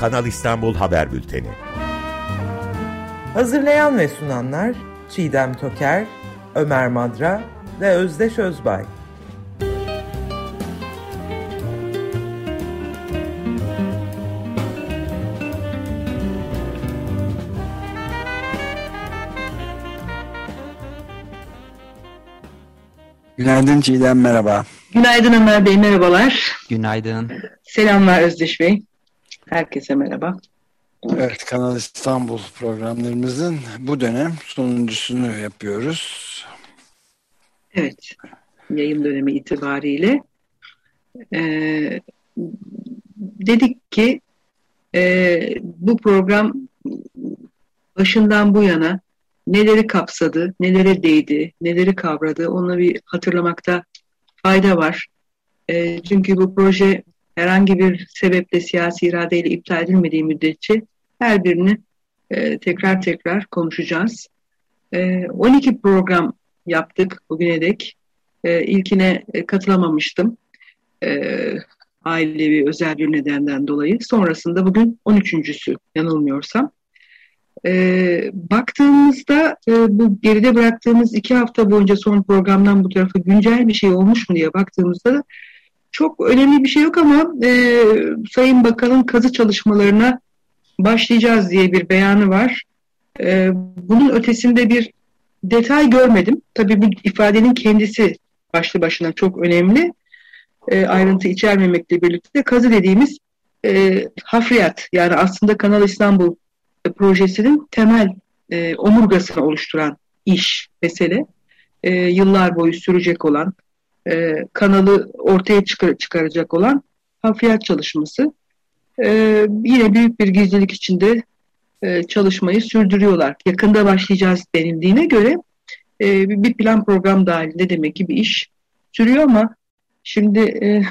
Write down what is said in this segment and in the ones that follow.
Kanal İstanbul Haber Bülteni. Hazırlayan ve sunanlar Çiğdem Toker, Ömer Madra ve Özdeş Özbay. Günaydın Çiğdem merhaba. Günaydın Ömer Bey merhabalar. Günaydın. Selamlar Özdeş Bey. Herkese merhaba. Evet Kanal İstanbul programlarımızın bu dönem sonuncusunu yapıyoruz. Evet yayın dönemi itibariyle e, dedik ki e, bu program başından bu yana neleri kapsadı, nelere değdi, neleri kavradı onu bir hatırlamakta fayda var. E, çünkü bu proje herhangi bir sebeple siyasi iradeyle iptal edilmediği müddetçe her birini e, tekrar tekrar konuşacağız. E, 12 program yaptık bugüne dek. E, ilkine e, katılamamıştım. E, ailevi özel bir nedenden dolayı. Sonrasında bugün 13.sü yanılmıyorsam. E, baktığımızda e, bu geride bıraktığımız iki hafta boyunca son programdan bu tarafa güncel bir şey olmuş mu diye baktığımızda çok önemli bir şey yok ama e, Sayın Bakan'ın kazı çalışmalarına başlayacağız diye bir beyanı var. E, bunun ötesinde bir detay görmedim. Tabii bu ifadenin kendisi başlı başına çok önemli. E, ayrıntı içermemekle birlikte kazı dediğimiz e, hafriyat yani aslında Kanal İstanbul projesinin temel e, omurgasını oluşturan iş, mesele. E, yıllar boyu sürecek olan, e, kanalı ortaya çıkar, çıkaracak olan hafriyat çalışması. E, yine büyük bir gizlilik içinde e, çalışmayı sürdürüyorlar. Yakında başlayacağız denildiğine göre e, bir plan program dahilinde demek ki bir iş sürüyor ama şimdi e,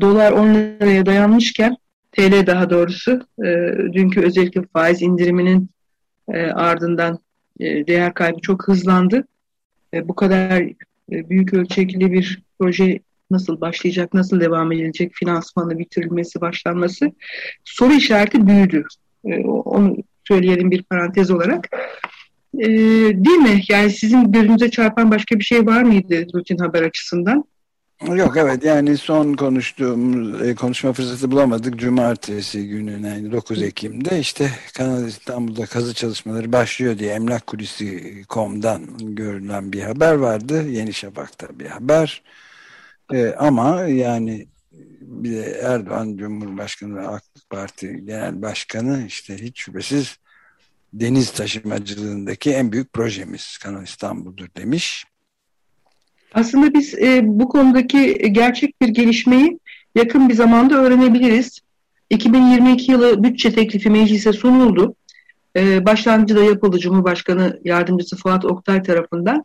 dolar 10 liraya dayanmışken TL daha doğrusu e, dünkü özellikle faiz indiriminin e, ardından e, değer kaybı çok hızlandı. E, bu kadar e, büyük ölçekli bir proje nasıl başlayacak, nasıl devam edilecek, finansmanı bitirilmesi, başlanması soru işareti büyüdü. E, onu söyleyelim bir parantez olarak. E, değil mi? Yani sizin gözünüze çarpan başka bir şey var mıydı rutin haber açısından? Yok evet yani son konuştuğumuz e, konuşma fırsatı bulamadık. Cumartesi günü yani 9 Ekim'de işte Kanal İstanbul'da kazı çalışmaları başlıyor diye Emlak Kulisi.com'dan görülen bir haber vardı. Yeni Şafak'ta bir haber. Ee, ama yani bir de Erdoğan Cumhurbaşkanı ve AK Parti Genel Başkanı işte hiç şüphesiz deniz taşımacılığındaki en büyük projemiz Kanal İstanbul'dur demiş. Aslında biz e, bu konudaki gerçek bir gelişmeyi yakın bir zamanda öğrenebiliriz. 2022 yılı bütçe teklifi meclise sunuldu. E, başlangıcı da yapıldı Cumhurbaşkanı Yardımcısı Fuat Oktay tarafından.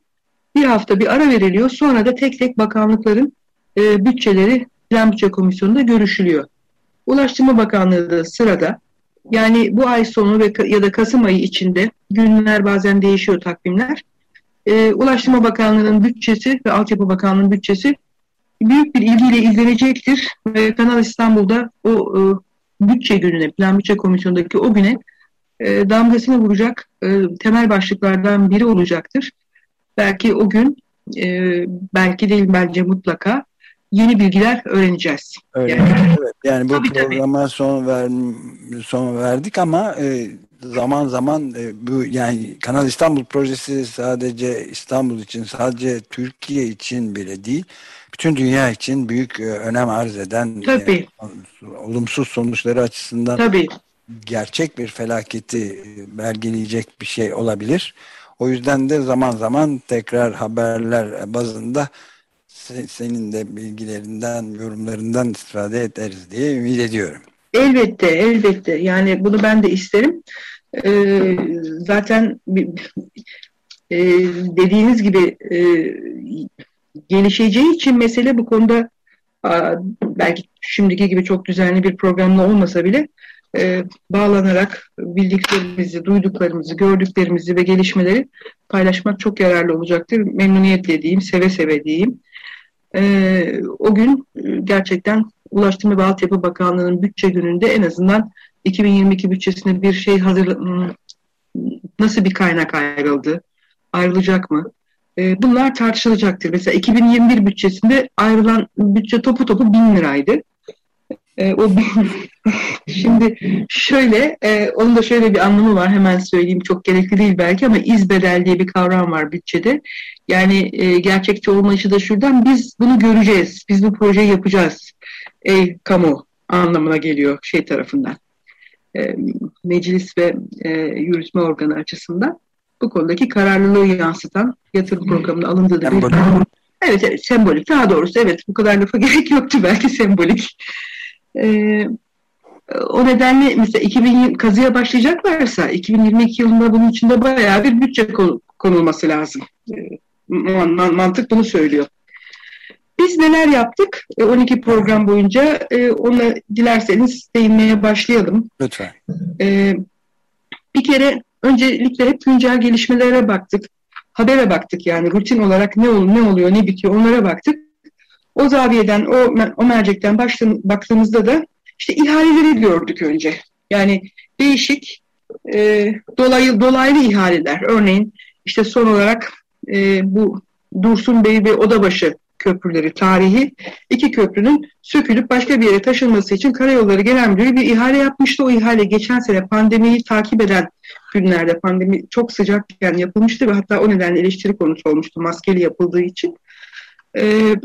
Bir hafta bir ara veriliyor. Sonra da tek tek bakanlıkların e, bütçeleri Plan Bütçe Komisyonu'nda görüşülüyor. Ulaştırma Bakanlığı da sırada. Yani bu ay sonu ve ya da Kasım ayı içinde günler bazen değişiyor takvimler e, Ulaştırma Bakanlığı'nın bütçesi ve Altyapı Bakanlığı'nın bütçesi büyük bir ilgiyle izlenecektir. Ve Kanal İstanbul'da o e, bütçe gününe, Plan Bütçe Komisyonu'ndaki o güne e, damgasını vuracak e, temel başlıklardan biri olacaktır. Belki o gün, e, belki değil bence mutlaka yeni bilgiler öğreneceğiz. Öyle, yani, evet, yani bu tabii, programa tabii. son ver, son verdik ama e, zaman zaman e, bu yani Kanal İstanbul projesi sadece İstanbul için sadece Türkiye için bile değil bütün dünya için büyük e, önem arz eden Tabii. E, olumsuz sonuçları açısından Tabii. gerçek bir felaketi belgeleyecek bir şey olabilir. O yüzden de zaman zaman tekrar haberler bazında senin de bilgilerinden, yorumlarından istifade ederiz diye ümit ediyorum. Elbette, elbette. Yani bunu ben de isterim. Ee, zaten e, dediğiniz gibi e, gelişeceği için mesele bu konuda a, belki şimdiki gibi çok düzenli bir programla olmasa bile e, bağlanarak bildiklerimizi, duyduklarımızı, gördüklerimizi ve gelişmeleri paylaşmak çok yararlı olacaktır. Memnuniyetle diyeyim, seve seve diyeyim. E, o gün gerçekten Ulaştırma ve Altyapı Bakanlığı'nın bütçe gününde en azından 2022 bütçesinde bir şey hazır hmm, nasıl bir kaynak ayrıldı? Ayrılacak mı? E, bunlar tartışılacaktır. Mesela 2021 bütçesinde ayrılan bütçe topu topu bin liraydı. E, o Şimdi şöyle, e, onun da şöyle bir anlamı var hemen söyleyeyim çok gerekli değil belki ama izbedel diye bir kavram var bütçede. Yani e, gerçekçi olmayışı da şuradan biz bunu göreceğiz, biz bu projeyi yapacağız. Ey kamu anlamına geliyor şey tarafından. E, meclis ve e, yürütme organı açısından bu konudaki kararlılığı yansıtan yatırım programına alındığı da bir... Evet, evet, sembolik. Daha doğrusu evet bu kadar lafa gerek yoktu belki sembolik. Ee, o nedenle mesela 2020 kazıya başlayacaklarsa 2022 yılında bunun içinde bayağı bir bütçe konulması lazım. Ee, mantık bunu söylüyor. Biz neler yaptık 12 e, program boyunca e, ona dilerseniz değinmeye başlayalım. Lütfen. Ee, bir kere öncelikle hep güncel gelişmelere baktık. Habere baktık yani rutin olarak ne oluyor, ne oluyor, ne bitiyor onlara baktık. O zaviyeden, o, o mercekten başladığımızda baktığımızda da işte ihaleleri gördük önce. Yani değişik e, dolaylı, dolaylı ihaleler. Örneğin işte son olarak e, bu Dursun Bey ve Odabaşı köprüleri tarihi iki köprünün sökülüp başka bir yere taşınması için Karayolları Genel Müdürü bir ihale yapmıştı. O ihale geçen sene pandemiyi takip eden günlerde pandemi çok sıcakken yapılmıştı ve hatta o nedenle eleştiri konusu olmuştu maskeli yapıldığı için. Ee,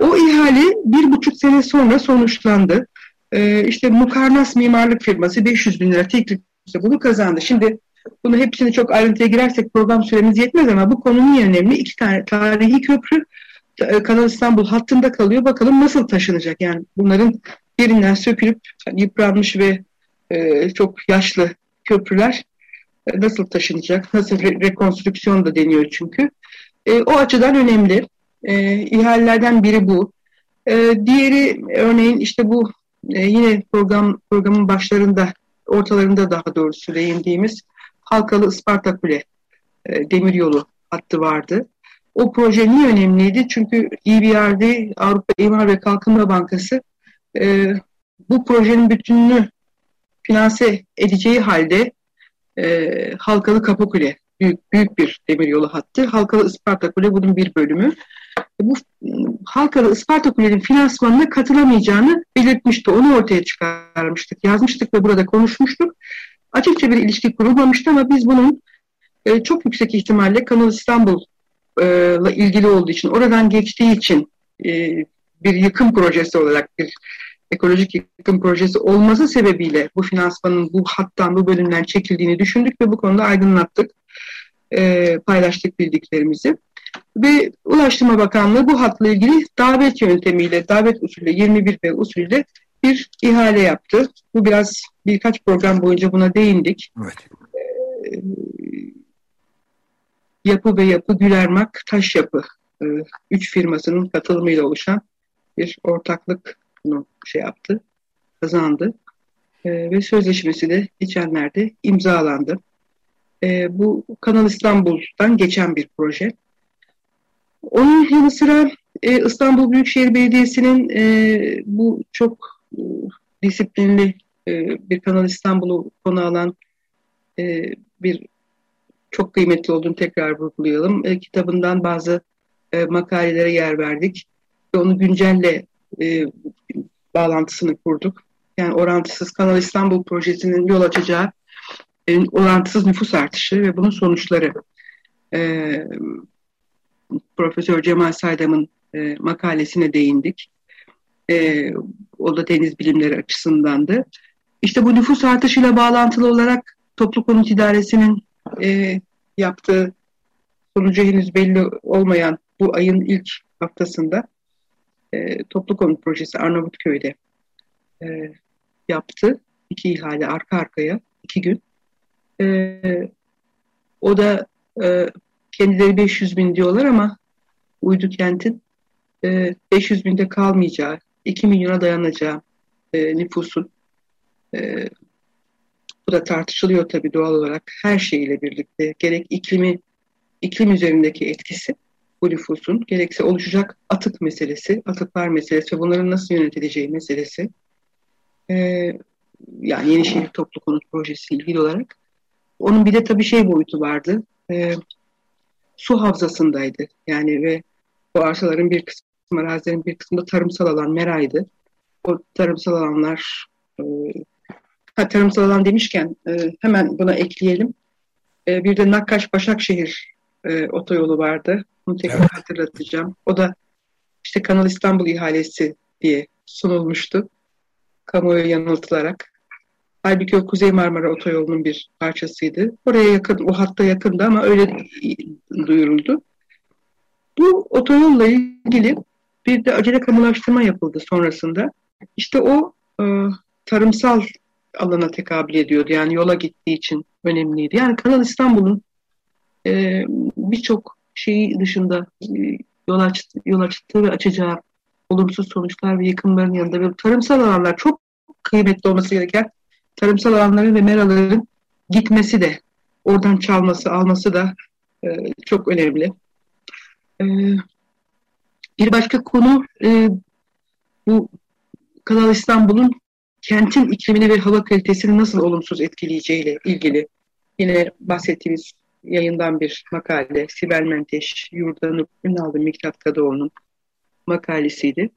o ihale bir buçuk sene sonra sonuçlandı. Ee, işte Mukarnas Mimarlık Firması 500 bin lira teklifle bunu kazandı. Şimdi bunu hepsini çok ayrıntıya girersek program süremiz yetmez ama bu konu niye önemli? İki tane tarihi köprü Kanal İstanbul hattında kalıyor. Bakalım nasıl taşınacak? Yani bunların birinden sökülüp yıpranmış ve e, çok yaşlı köprüler e, nasıl taşınacak? Nasıl re rekonstrüksiyon da deniyor çünkü. E, o açıdan önemli. E, ihalelerden biri bu. E, diğeri örneğin işte bu e, yine program programın başlarında, ortalarında daha doğrusu değindiğimiz Halkalı Isparta Kule e, demiryolu hattı vardı. O proje niye önemliydi? Çünkü EBRD, Avrupa İmar ve Kalkınma Bankası e, bu projenin bütününü finanse edeceği halde e, Halkalı Kapıkule büyük, büyük bir demiryolu hattı. Halkalı Isparta Kule bunun bir bölümü. Bu Halkalı Isparta Kule'nin finansmanına katılamayacağını belirtmişti. Onu ortaya çıkarmıştık, yazmıştık ve burada konuşmuştuk. Açıkça bir ilişki kurulmamıştı ama biz bunun e, çok yüksek ihtimalle Kanal İstanbul'la ilgili olduğu için, oradan geçtiği için e, bir yıkım projesi olarak bir ekolojik yıkım projesi olması sebebiyle bu finansmanın bu hattan, bu bölümden çekildiğini düşündük ve bu konuda aydınlattık, e, paylaştık bildiklerimizi. Ve Ulaştırma Bakanlığı bu hatla ilgili davet yöntemiyle, davet usulü 21 B usulüyle bir ihale yaptı. Bu biraz birkaç program boyunca buna değindik. Evet. Ee, yapı ve Yapı Gülermak Taş Yapı e, üç firmasının katılımıyla oluşan bir ortaklık bunu şey yaptı, kazandı. E, ve sözleşmesi de geçenlerde imzalandı. E, bu Kanal İstanbul'dan geçen bir proje. Onun yanı sıra e, İstanbul Büyükşehir Belediyesi'nin e, bu çok e, disiplinli e, bir Kanal İstanbul'u konu alan e, bir çok kıymetli olduğunu tekrar vurgulayalım. E, kitabından bazı e, makalelere yer verdik ve onu güncelle e, bağlantısını kurduk. Yani orantısız Kanal İstanbul projesinin yol açacağı e, orantısız nüfus artışı ve bunun sonuçları. E, Profesör Cemal Saydam'ın e, makalesine değindik. E, o da deniz bilimleri açısındandı. İşte bu nüfus artışıyla bağlantılı olarak Toplu Konut İdaresi'nin e, yaptığı sonucu henüz belli olmayan bu ayın ilk haftasında e, Toplu Konut Projesi Arnavutköy'de e, yaptı. İki ihale arka arkaya, iki gün. E, o da e, kendileri 500 bin diyorlar ama uydu kentin e, 500 binde kalmayacağı, 2 milyona dayanacağı e, nüfusun e, bu da tartışılıyor tabii doğal olarak her şeyiyle birlikte. Gerek iklimi, iklim üzerindeki etkisi bu nüfusun, gerekse oluşacak atık meselesi, atıklar meselesi ve bunların nasıl yönetileceği meselesi. E, yani Yenişehir Toplu Konut Projesi ilgili olarak. Onun bir de tabii şey boyutu vardı. E, su havzasındaydı. Yani ve bu arsaların bir kısmı, arazilerin bir kısmında tarımsal alan meraydı. O tarımsal alanlar e, ha, tarımsal alan demişken e, hemen buna ekleyelim. E, bir de Nakkaş Başakşehir e, otoyolu vardı. Bunu tekrar evet. hatırlatacağım. O da işte Kanal İstanbul ihalesi diye sunulmuştu. Kamuoyu yanıltılarak. Halbuki o Kuzey Marmara Otoyolu'nun bir parçasıydı. Oraya yakın, o hatta yakındı ama öyle duyuruldu. Bu otoyolla ilgili bir de acele kamulaştırma yapıldı sonrasında. İşte o e, tarımsal alana tekabül ediyordu. Yani yola gittiği için önemliydi. Yani Kanal İstanbul'un e, birçok şeyi dışında e, yol, açtı, yol açtığı ve açacağı olumsuz sonuçlar ve yıkımların yanında ve tarımsal alanlar çok kıymetli olması gereken tarımsal alanların ve meraların gitmesi de oradan çalması, alması da e, çok önemli. E, bir başka konu e, bu Kanal İstanbul'un kentin iklimini ve hava kalitesini nasıl olumsuz etkileyeceğiyle ilgili yine bahsettiğimiz yayından bir makale. Sibel Menteş, Yurdanur Ünal'da Miktat Kadıoğlu'nun makalesiydi.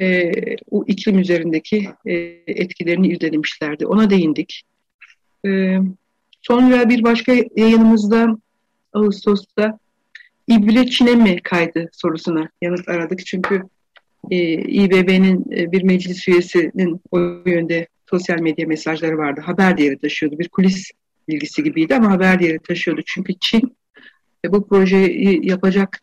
E, o iklim üzerindeki e, etkilerini irdelemişlerdi. Ona değindik. E, sonra bir başka yayınımızda Ağustos'ta İBİL'e Çin'e mi kaydı sorusuna yanıt aradık. Çünkü e, İBB'nin e, bir meclis üyesinin o yönde sosyal medya mesajları vardı. Haber değeri taşıyordu. Bir kulis bilgisi gibiydi ama haber değeri taşıyordu. Çünkü Çin e, bu projeyi yapacak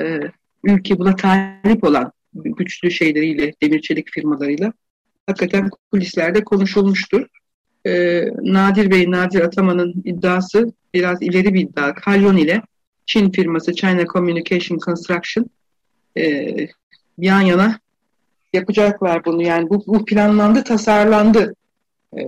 e, ülke buna talip olan güçlü şeyleriyle, demir çelik firmalarıyla hakikaten kulislerde konuşulmuştur. Nadir Bey, Nadir Ataman'ın iddiası biraz ileri bir iddia. Kalyon ile Çin firması China Communication Construction yan yana yapacaklar bunu. Yani bu, bu planlandı, tasarlandı e,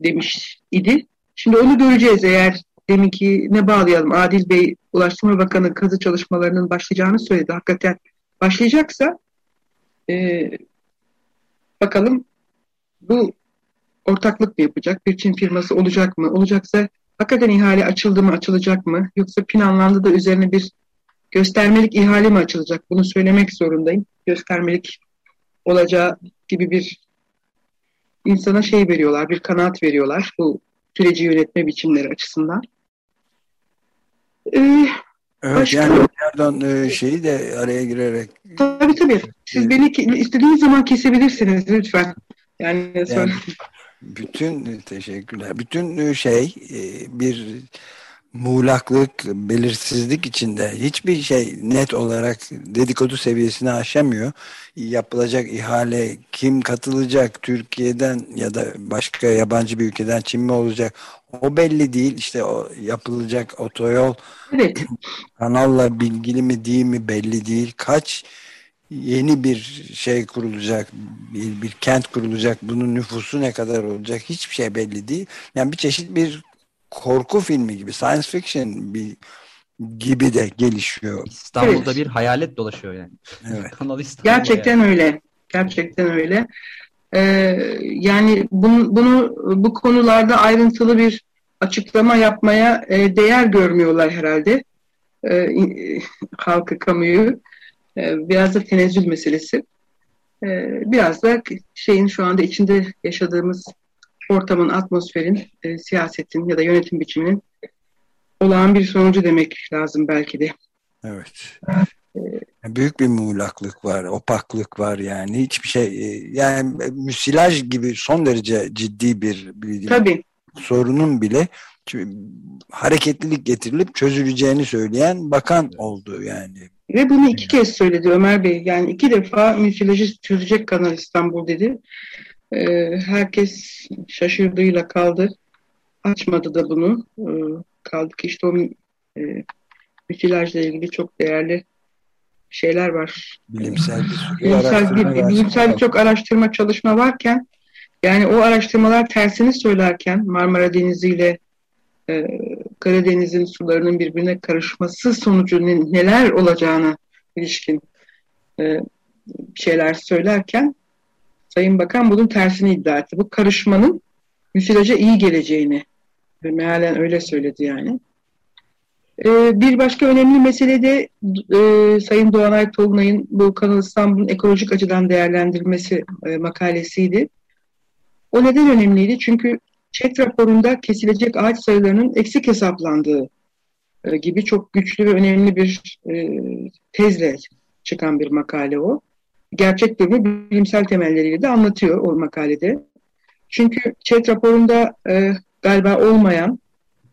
demiş idi. Şimdi onu göreceğiz eğer deminki ne bağlayalım. Adil Bey Ulaştırma Bakanı kazı çalışmalarının başlayacağını söyledi. Hakikaten başlayacaksa e, bakalım bu ortaklık mı yapacak? Bir Çin firması olacak mı? Olacaksa hakikaten ihale açıldı mı, açılacak mı? Yoksa planlandı da üzerine bir göstermelik ihale mi açılacak? Bunu söylemek zorundayım. Göstermelik olacağı gibi bir insana şey veriyorlar, bir kanaat veriyorlar bu süreci yönetme biçimleri açısından. Ee, evet başka... yani pardon e, şeyi de araya girerek. Tabii tabii. Siz beni istediğiniz zaman kesebilirsiniz lütfen. Yani, yani bütün teşekkürler. Bütün e, şey e, bir muğlaklık, belirsizlik içinde hiçbir şey net olarak dedikodu seviyesini aşamıyor. Yapılacak ihale, kim katılacak Türkiye'den ya da başka yabancı bir ülkeden Çin mi olacak o belli değil. İşte o yapılacak otoyol evet. kanalla bilgili mi değil mi belli değil. Kaç yeni bir şey kurulacak, bir, bir kent kurulacak, bunun nüfusu ne kadar olacak hiçbir şey belli değil. Yani bir çeşit bir korku filmi gibi, science fiction bir gibi de gelişiyor. İstanbul'da evet. bir hayalet dolaşıyor yani. Evet. Kanal Gerçekten yani. öyle. Gerçekten öyle. Ee, yani bunu, bunu bu konularda ayrıntılı bir açıklama yapmaya e, değer görmüyorlar herhalde. E, halkı, kamuyu. E, biraz da tenezzül meselesi. E, biraz da şeyin şu anda içinde yaşadığımız ortamın, atmosferin, e, siyasetin ya da yönetim biçiminin olağan bir sonucu demek lazım belki de. Evet. Büyük bir muğlaklık var, opaklık var yani hiçbir şey e, yani müsilaj gibi son derece ciddi bir, bir Tabii. sorunun bile hareketlilik getirilip çözüleceğini söyleyen bakan oldu yani. Ve bunu iki kez söyledi Ömer Bey. Yani iki defa müsilajı çözecek Kanal İstanbul dedi. Ee, herkes şaşırdığıyla kaldı. Açmadı da bunu. Ee, kaldı ki işte o e, müsilajla ilgili çok değerli şeyler var. Bilimsel bir bilimsel, bir, bilimsel çok araştırma çalışma varken yani o araştırmalar tersini söylerken Marmara Denizi ile e, Karadeniz'in sularının birbirine karışması sonucu neler olacağına ilişkin e, şeyler söylerken Sayın Bakan bunun tersini iddia etti. Bu karışmanın müsilaja iyi geleceğini mealen öyle söyledi yani. Ee, bir başka önemli mesele de e, Sayın Doğanay Tolunay'ın bu Kanal İstanbul'un ekolojik açıdan değerlendirilmesi e, makalesiydi. O neden önemliydi? Çünkü ÇED raporunda kesilecek ağaç sayılarının eksik hesaplandığı e, gibi çok güçlü ve önemli bir e, tezle çıkan bir makale o. Gerçek durumu bilimsel temelleriyle de anlatıyor o makalede. Çünkü ÇED raporunda e, galiba olmayan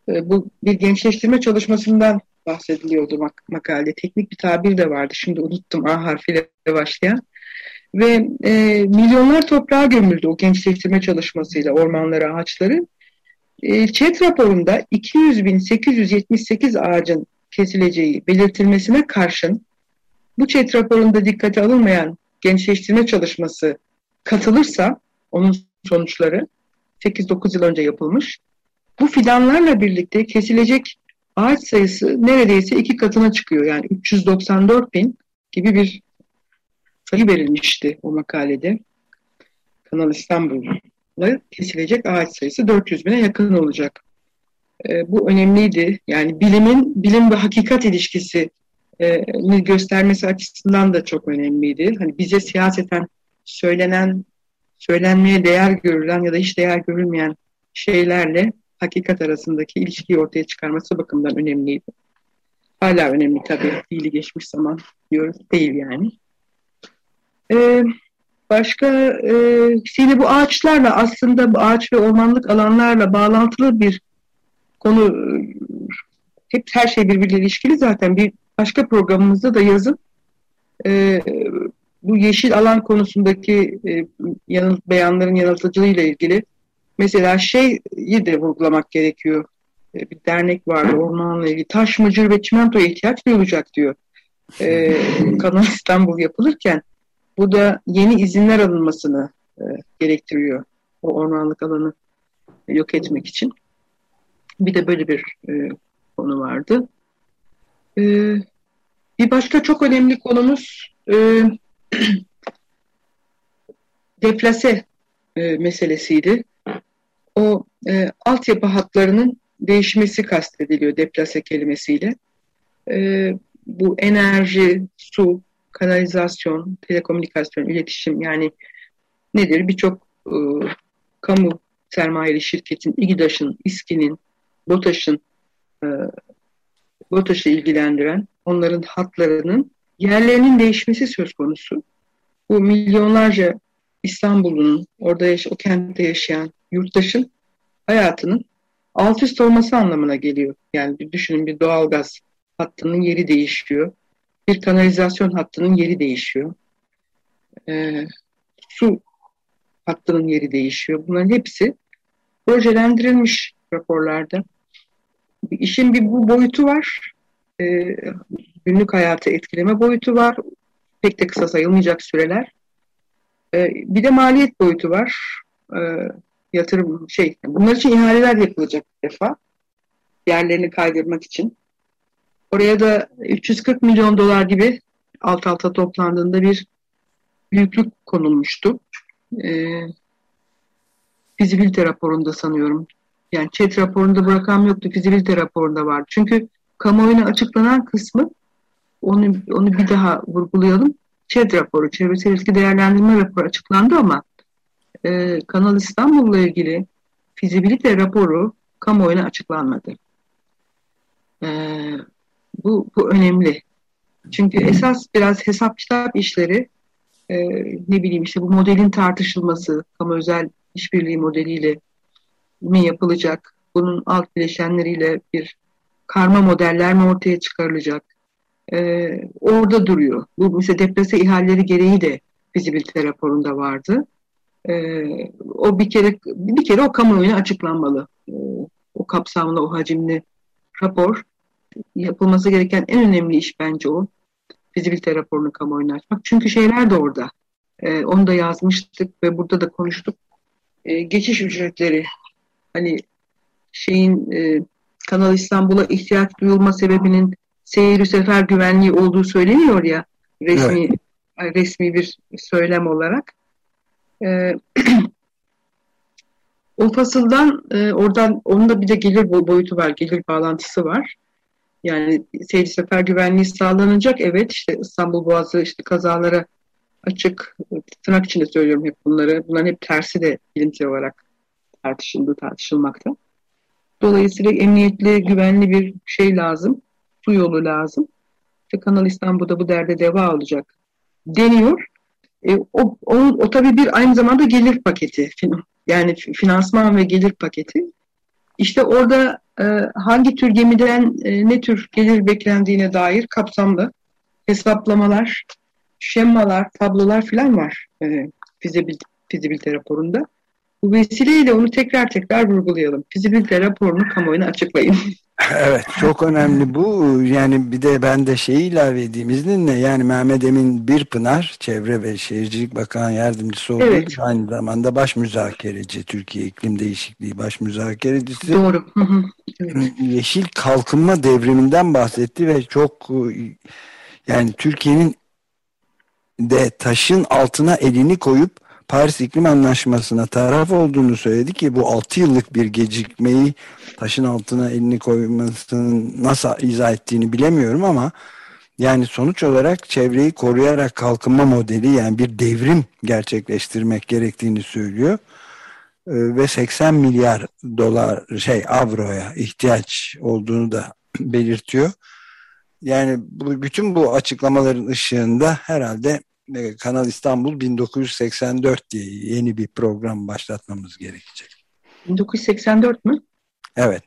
e, bu bir gençleştirme çalışmasından bahsediliyordu mak makalede. Teknik bir tabir de vardı. Şimdi unuttum A harfiyle başlayan. Ve e, milyonlar toprağa gömüldü o gençleştirme çalışmasıyla ormanları, ağaçları. E, ÇED raporunda 200.878 ağacın kesileceği belirtilmesine karşın bu ÇED raporunda dikkate alınmayan gençleştirme çalışması katılırsa onun sonuçları 8-9 yıl önce yapılmış. Bu fidanlarla birlikte kesilecek ağaç sayısı neredeyse iki katına çıkıyor. Yani 394 bin gibi bir sayı verilmişti o makalede. Kanal İstanbul'da kesilecek ağaç sayısı 400 bine yakın olacak. E, bu önemliydi. Yani bilimin bilim ve hakikat ilişkisi e, göstermesi açısından da çok önemliydi. Hani bize siyaseten söylenen, söylenmeye değer görülen ya da hiç değer görülmeyen şeylerle hakikat arasındaki ilişkiyi ortaya çıkarması bakımından önemliydi. Hala önemli tabii. Fiili geçmiş zaman diyoruz. Değil yani. Ee, başka e, şimdi bu ağaçlarla aslında bu ağaç ve ormanlık alanlarla bağlantılı bir konu hep her şey birbiriyle ilişkili zaten bir başka programımızda da yazın e, bu yeşil alan konusundaki e, yanıl, beyanların yanıltıcılığıyla ilgili mesela şeyi de vurgulamak gerekiyor. E, bir dernek vardı ormanla ilgili. Taş, mıcır ve çimentoya ihtiyaç duyulacak diyor. E, Kanal İstanbul yapılırken bu da yeni izinler alınmasını e, gerektiriyor. O ormanlık alanı yok etmek için. Bir de böyle bir e, konu vardı. E, bir başka çok önemli konumuz e, deplase e, meselesiydi. O e, altyapı hatlarının değişmesi kastediliyor deplase kelimesiyle. E, bu enerji, su, kanalizasyon, telekomünikasyon, iletişim yani nedir? Birçok e, kamu sermayeli şirketin, İGİDAŞ'ın, İSKİ'nin, BOTAŞ'ın e, BOTAŞ'ı ilgilendiren onların hatlarının yerlerinin değişmesi söz konusu. Bu milyonlarca İstanbul'un, orada yaş o kentte yaşayan yurttaşın hayatının alt üst olması anlamına geliyor. Yani bir düşünün bir doğalgaz hattının yeri değişiyor. Bir kanalizasyon hattının yeri değişiyor. Ee, su hattının yeri değişiyor. Bunların hepsi projelendirilmiş raporlarda. İşin bir bu boyutu var. Ee, günlük hayatı etkileme boyutu var. Pek de kısa sayılmayacak süreler. Ee, bir de maliyet boyutu var. Ee, yatırım şey bunlar için ihaleler yapılacak bir defa. Yerlerini kaydırmak için. Oraya da 340 milyon dolar gibi alt alta toplandığında bir büyüklük konulmuştu. Ee, fizibilite raporunda sanıyorum. Yani ÇED raporunda bu rakam yoktu. Fizibilite raporunda vardı. Çünkü kamuoyuna açıklanan kısmı onu, onu bir daha vurgulayalım. ÇED raporu, çevresel etki değerlendirme raporu açıklandı ama e, Kanal İstanbul'la ilgili fizibilite raporu kamuoyuna açıklanmadı. E, bu, bu önemli. Çünkü esas biraz hesap kitap işleri e, ne bileyim işte bu modelin tartışılması, kamu özel işbirliği modeliyle mi yapılacak, bunun alt bileşenleriyle bir karma modeller mi ortaya çıkarılacak, e, orada duruyor. Bu mesela deplase ihaleleri gereği de fizibilite raporunda vardı. E, o bir kere bir kere o kamuoyuna açıklanmalı. E, o kapsamlı, o hacimli rapor yapılması gereken en önemli iş bence o. Fizibilite raporunu kamuoyuna açmak. Çünkü şeyler de orada. E, onu da yazmıştık ve burada da konuştuk. E, geçiş ücretleri hani şeyin e, Kanal İstanbul'a ihtiyaç duyulma sebebinin seyir sefer güvenliği olduğu söyleniyor ya resmi evet. resmi bir söylem olarak. E, o fasıldan e, oradan onun da bir de gelir boyutu var, gelir bağlantısı var. Yani seyir sefer güvenliği sağlanacak. Evet işte İstanbul Boğazı işte kazalara açık. Tırnak içinde söylüyorum hep bunları. Bunların hep tersi de bilimsel olarak tartışıldı, tartışılmakta. Dolayısıyla emniyetli, güvenli bir şey lazım. Su yolu lazım. İşte Kanal İstanbul'da bu derde deva olacak deniyor. E, o, o, o tabii bir aynı zamanda gelir paketi. Yani finansman ve gelir paketi. İşte orada e, hangi tür gemiden e, ne tür gelir beklendiğine dair kapsamlı hesaplamalar, şemalar, tablolar falan var e, fizibilite, fizibilite raporunda. Bu vesileyle onu tekrar tekrar vurgulayalım. Fizibilite raporunu kamuoyuna açıklayın. Evet çok önemli bu. Yani bir de ben de şeyi ilave edeyim izninle. Yani Mehmet Emin Birpınar Çevre ve Şehircilik Bakan Yardımcısı olduğu evet. aynı zamanda baş müzakereci Türkiye İklim Değişikliği baş müzakerecisi. Doğru. Yeşil kalkınma devriminden bahsetti ve çok yani Türkiye'nin de taşın altına elini koyup Paris İklim Anlaşması'na taraf olduğunu söyledi ki bu 6 yıllık bir gecikmeyi taşın altına elini koymasının nasıl izah ettiğini bilemiyorum ama yani sonuç olarak çevreyi koruyarak kalkınma modeli yani bir devrim gerçekleştirmek gerektiğini söylüyor. Ee, ve 80 milyar dolar şey avroya ihtiyaç olduğunu da belirtiyor. Yani bu, bütün bu açıklamaların ışığında herhalde Kanal İstanbul 1984 diye yeni bir program başlatmamız gerekecek. 1984 mü? Evet.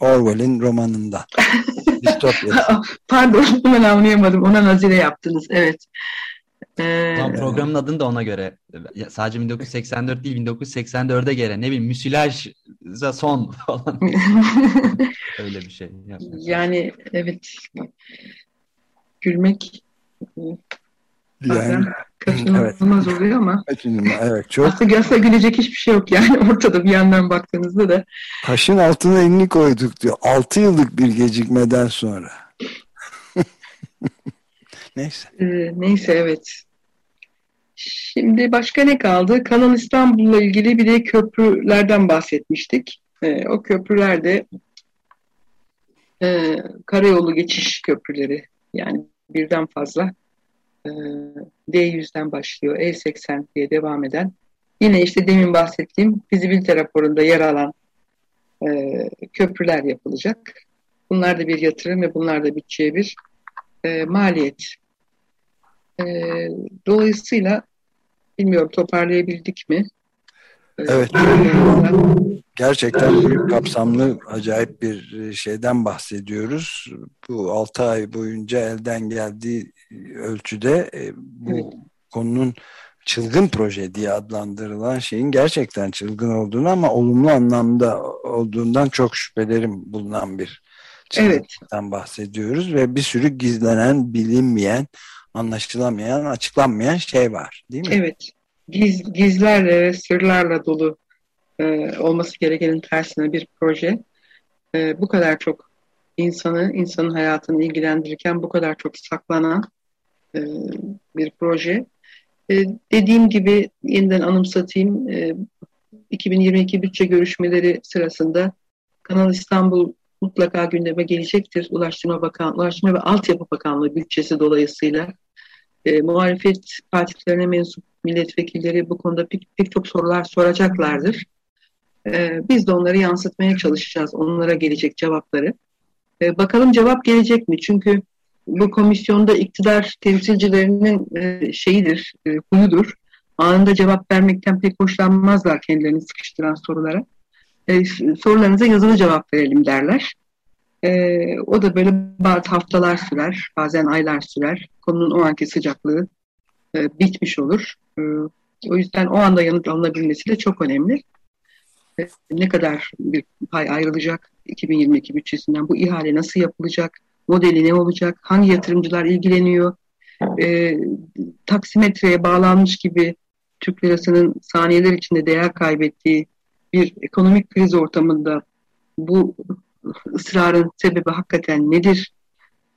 Orwell'in romanında. Pardon ben anlayamadım. Ona nazire yaptınız. Evet. Ee, Tam programın adını da ona göre sadece 1984 değil 1984'e göre ne bileyim müsilajza son falan öyle bir şey. Yani evet gülmek yani, kaçınılmaz evet. oluyor ama kaçınılmaz, evet, çok. aslında, aslında gülecek hiçbir şey yok yani ortada bir yandan baktığınızda da. Taşın altına elini koyduk diyor. 6 yıllık bir gecikmeden sonra. neyse. Ee, neyse evet. Şimdi başka ne kaldı? Kanal İstanbul'la ilgili bir de köprülerden bahsetmiştik. Ee, o köprülerde e, karayolu geçiş köprüleri yani birden fazla D100'den başlıyor, E80 diye devam eden. Yine işte demin bahsettiğim fizibilite raporunda yer alan e, köprüler yapılacak. Bunlar da bir yatırım ve bunlar da bütçeye bir e, maliyet. E, dolayısıyla bilmiyorum toparlayabildik mi? E, evet. Gerçekten büyük kapsamlı acayip bir şeyden bahsediyoruz. Bu 6 ay boyunca elden geldiği ölçüde e, bu evet. konunun çılgın proje diye adlandırılan şeyin gerçekten çılgın olduğunu ama olumlu anlamda olduğundan çok şüphelerim bulunan bir çılgınlıktan evet. bahsediyoruz ve bir sürü gizlenen, bilinmeyen, anlaşılamayan, açıklanmayan şey var değil mi? Evet. Giz, gizlerle ve sırlarla dolu e, olması gerekenin tersine bir proje. E, bu kadar çok insanı, insanın hayatını ilgilendirirken bu kadar çok saklanan e, bir proje. E, dediğim gibi yeniden anımsatayım. E, 2022 bütçe görüşmeleri sırasında Kanal İstanbul mutlaka gündeme gelecektir. Ulaştırma Bakan, Ulaştırma ve Altyapı Bakanlığı bütçesi dolayısıyla e, muhalefet partilerine mensup milletvekilleri bu konuda pek, pek çok sorular soracaklardır. E, biz de onları yansıtmaya çalışacağız. Onlara gelecek cevapları. E, bakalım cevap gelecek mi? Çünkü bu komisyonda iktidar temsilcilerinin e, şeyidir, e, huyudur. Anında cevap vermekten pek hoşlanmazlar kendilerini sıkıştıran sorulara. E, sorularınıza yazılı cevap verelim derler. E, o da böyle bazı haftalar sürer, bazen aylar sürer. Konunun o anki sıcaklığı e, bitmiş olur. E, o yüzden o anda yanıt alınabilmesi de çok önemli. E, ne kadar bir pay ayrılacak 2022 bütçesinden, bu ihale nasıl yapılacak, modeli ne olacak, hangi yatırımcılar ilgileniyor, e, taksimetreye bağlanmış gibi Türk lirasının saniyeler içinde değer kaybettiği bir ekonomik kriz ortamında bu ısrarın sebebi hakikaten nedir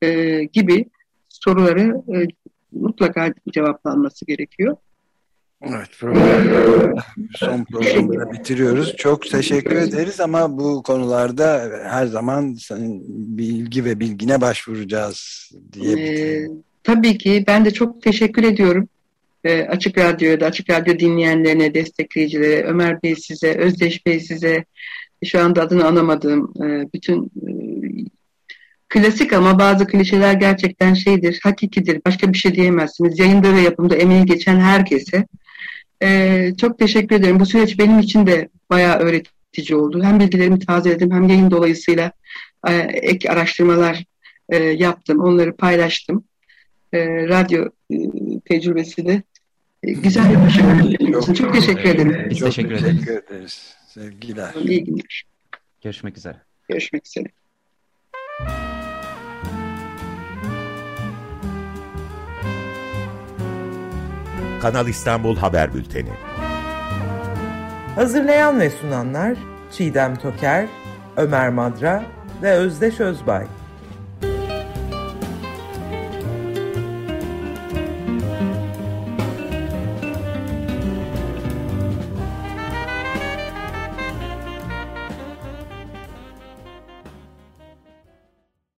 e, gibi soruları e, mutlaka cevaplanması gerekiyor. Evet, son programı bitiriyoruz. Çok teşekkür ederiz ama bu konularda her zaman bilgi ve bilgine başvuracağız diye ee, Tabii ki ben de çok teşekkür ediyorum. Ee, Açık Radyo'ya da Açık Radyo dinleyenlerine, destekleyicilere, Ömer Bey size, Özdeş Bey size, şu anda adını anamadığım e, bütün e, klasik ama bazı klişeler gerçekten şeydir, hakikidir, başka bir şey diyemezsiniz. Yayında ve yapımda emeği geçen herkese ee, çok teşekkür ederim. Bu süreç benim için de bayağı öğretici oldu. Hem bilgilerimi tazeledim hem yayın dolayısıyla e, ek araştırmalar e, yaptım. Onları paylaştım. E, radyo e, tecrübesi de e, güzel bir başarı için. Çok teşekkür ederim. Biz çok teşekkür, teşekkür ederiz. ederiz. Sevgiler. İyi günler. Görüşmek üzere. Görüşmek üzere. Kanal İstanbul Haber Bülteni. Hazırlayan ve sunanlar Çiğdem Toker, Ömer Madra ve Özdeş Özbay.